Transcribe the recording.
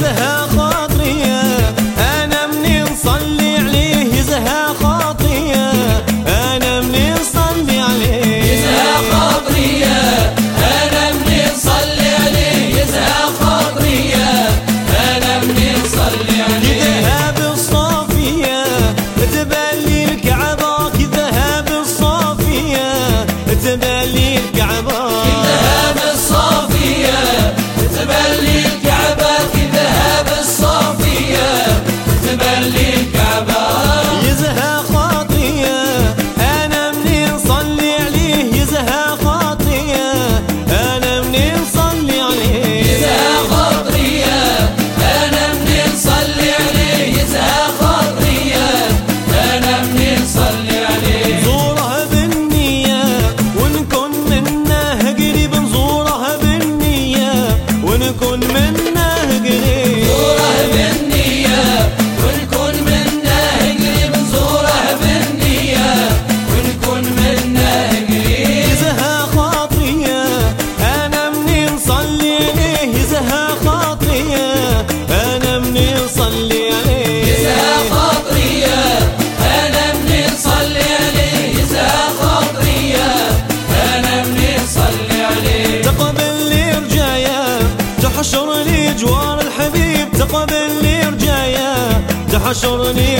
تحشرني جوار الحبيب تقبل لي رجايا تحشرني